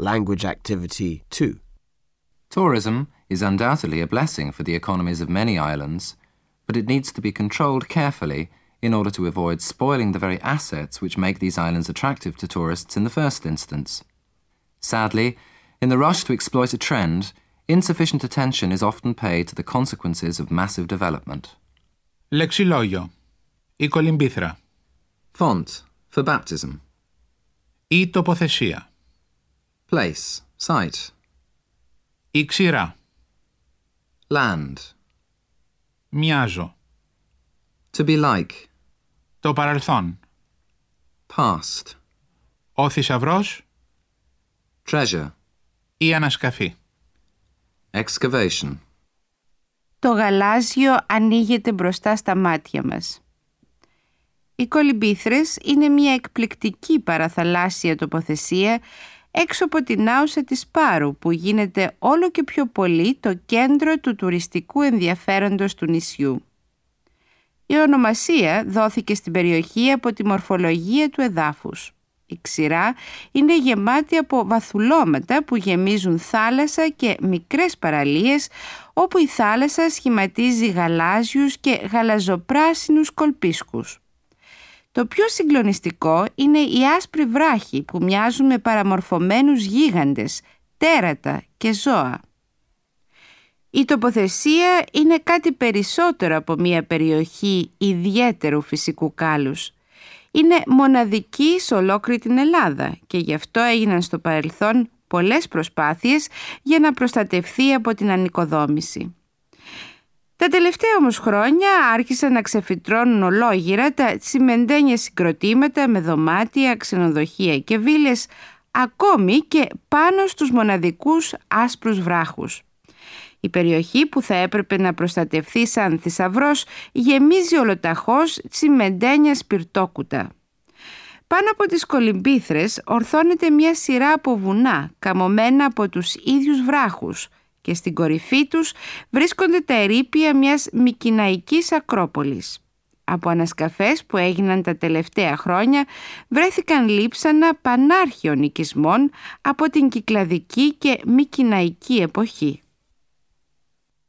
language activity too. Tourism is undoubtedly a blessing for the economies of many islands, but it needs to be controlled carefully in order to avoid spoiling the very assets which make these islands attractive to tourists in the first instance. Sadly, in the rush to exploit a trend, insufficient attention is often paid to the consequences of massive development. Λεξιλόγιο. Η κολυμπήθρα. Font for baptism. Η τοποθεσία. Place, site. Η ξηρά. Land. Μοιάζω. To be like. Το παρελθόν. Past. Ο θησαυρός. Treasure. Η ανασκαφή. Excavation. Το γαλάζιο ανοίγεται μπροστά στα μάτια μας. Οι κολυμπήθρες είναι μια εκπληκτική παραθαλάσσια τοποθεσία έξω από την άουσα της Πάρου που γίνεται όλο και πιο πολύ το κέντρο του τουριστικού ενδιαφέροντος του νησιού. Η ονομασία δόθηκε στην περιοχή από τη μορφολογία του εδάφους. Η ξηρά είναι γεμάτη από βαθουλώματα που γεμίζουν θάλασσα και μικρές παραλίες όπου η θάλασσα σχηματίζει γαλάζιους και γαλαζοπράσινους κολπίσκους. Το πιο συγκλονιστικό είναι οι άσπροι βράχοι που μοιάζουν με παραμορφωμένους γίγαντες, τέρατα και ζώα. Η τοποθεσία είναι κάτι περισσότερο από μια περιοχή ιδιαίτερου φυσικού κάλους. Είναι μοναδική σε ολόκληρη την Ελλάδα και γι' αυτό έγιναν στο παρελθόν πολλές προσπάθειες για να προστατευθεί από την ανοικοδόμηση. Τα τελευταία όμως χρόνια άρχισαν να ξεφυτρώνουν ολόγυρα τα τσιμεντένια συγκροτήματα με δωμάτια, ξενοδοχεία και βίλες ακόμη και πάνω στους μοναδικούς άσπρους βράχους. Η περιοχή που θα έπρεπε να προστατευθεί σαν θησαυρός γεμίζει ολοταχώς τσιμεντένια σπιρτόκουτα. Πάνω από τις κολυμπήθρες ορθώνεται μια σειρά από βουνά καμωμένα από τους ίδιους βράχους και στην κορυφή τους βρίσκονται τα ερήπια μιας μικυναϊκής ακρόπολης. Από ανασκαφές που έγιναν τα τελευταία χρόνια βρέθηκαν λείψανα πανάρχιων οικισμών από την κυκλαδική και μικυναϊκή εποχή.